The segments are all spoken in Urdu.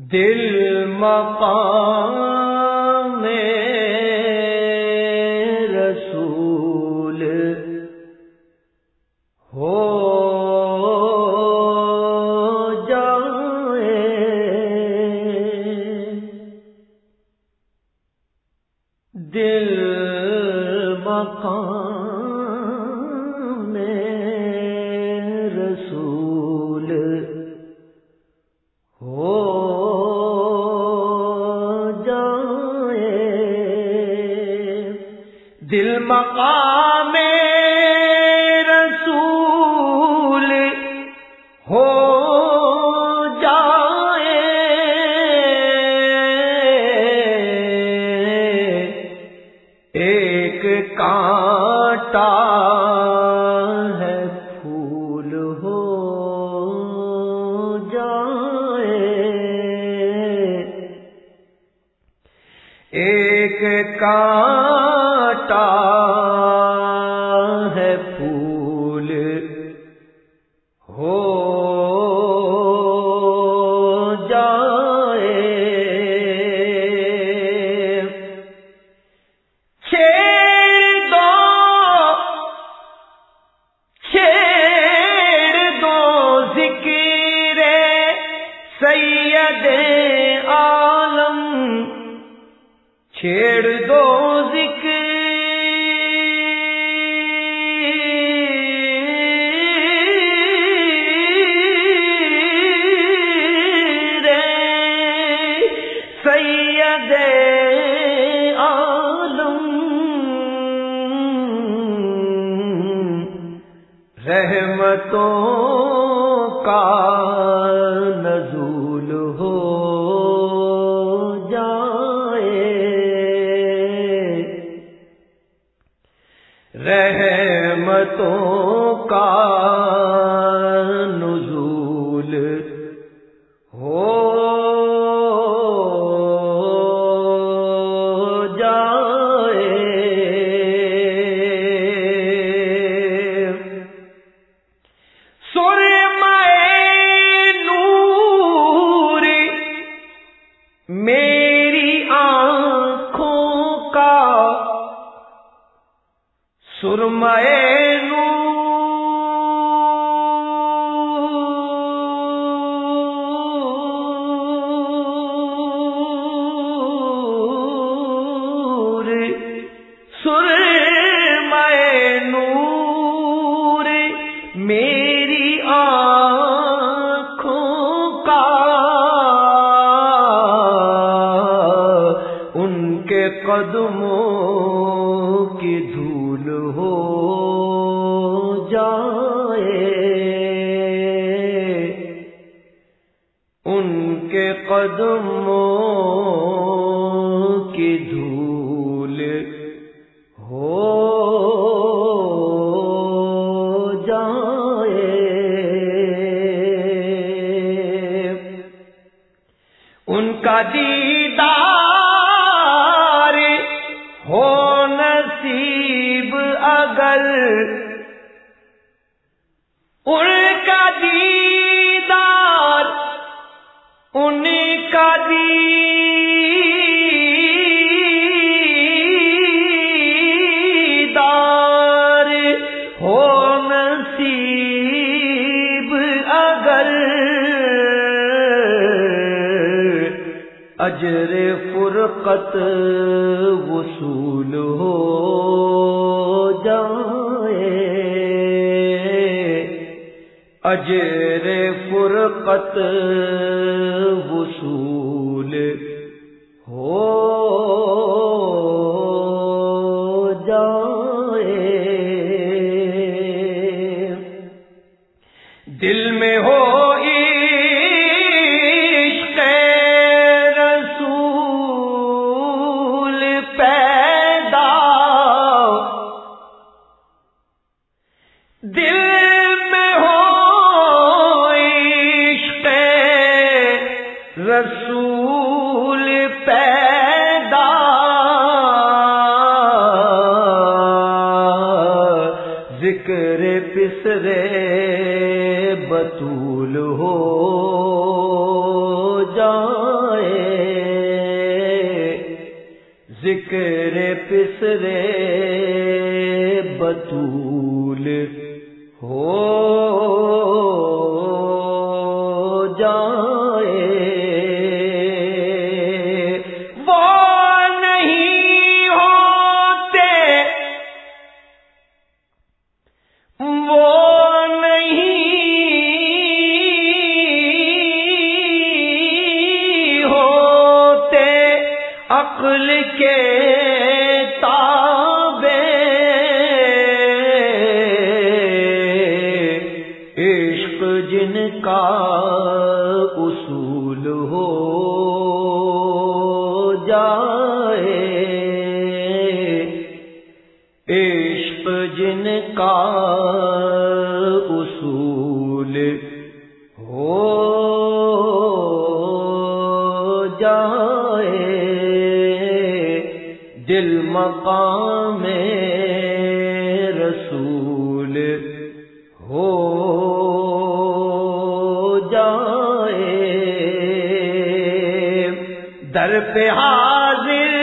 دل مقام رسول ہو جائے۔ دل مقام مقام رسول ہو جائے۔ ایک کانٹا ہے پھول ہو جائے۔ ایک کانٹا چھیڑ دو ذکر۔ سید عالم۔ رحمتوں رحمتوں کا سرمائے نور سرمائے نور میری آنکھوں کا ان کے قدموں کی دھول ان کے قدموں کی دھول ہو جائے۔ ان کا دیدار اجر فرقت وصول ہو جائے اجر فرقت وصول ہو رے بطول ہو جائے۔ ذکر پسرے بطول ہو جن کا اصول ہو جائے۔ عشق جن کا اصول ہو جائے۔ دل مقام رسول پہ حاضر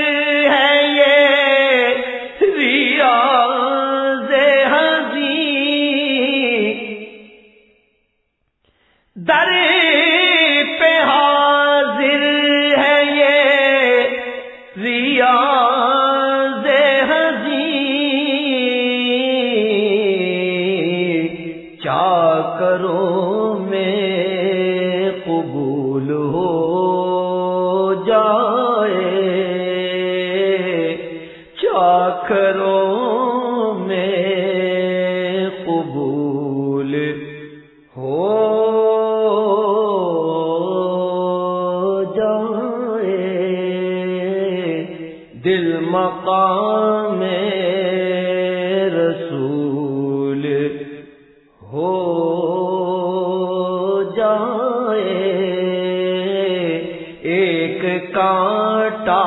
ہے یہ ریاض حضی در پہ حاضر ہے یہ ریاض کرو دل مقام رسول ہو ایک کانٹا